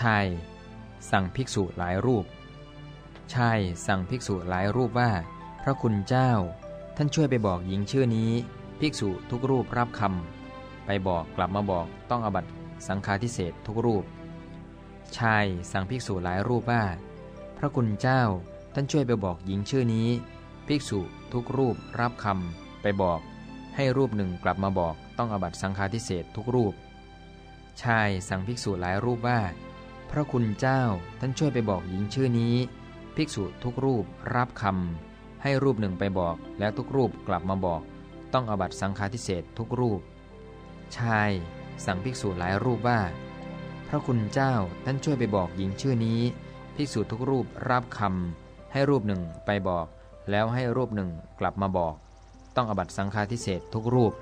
ชายสั่งภิกษุหลายรูปชายสั่งภิกษุหลายรูปว่า พระคุณเจ้า ท่านช่วยไปบอกหญิงชื่อนี้ ภิกษุทุกรูปรับคำไปบอกกลับมาบอกต้องอบัตสังฆาทิเศษทุกรูป ชายสั่งภิกษุหลายรูปว่า พระคุณเจ้า ท่านช่วยไปบอกหญิงชื่อนี้ ภิกษุทุกรูปรับคำไปบอก ให้รูปหนึ่งกลับมาบอกต้องอบัตสังฆาทิเศษทุกรูป ชายสั่งภิกษุหลายรูปว่า พระคุณเจ้าท่านช่วยไปบอกหญิงชื่อนี้ ภิกษุทุกรูปรับคำให้รูปหนึ่งไปบอก แล้วทุกรูปกลับมาบอก ต้องอบัตสังฆาทิเศษทุกรูป ชาย สั่งภิกษุหลายรูปว่า พระคุณเจ้าท่านช่วยไปบอกหญิงชื่อนี้ ภิกษุทุกรูปรับคำให้รูปหนึ่งไปบอก แล้วให้รูปหนึ่งกลับมาบอก ต้องอบัตสังฆาทิเศษทุกรูป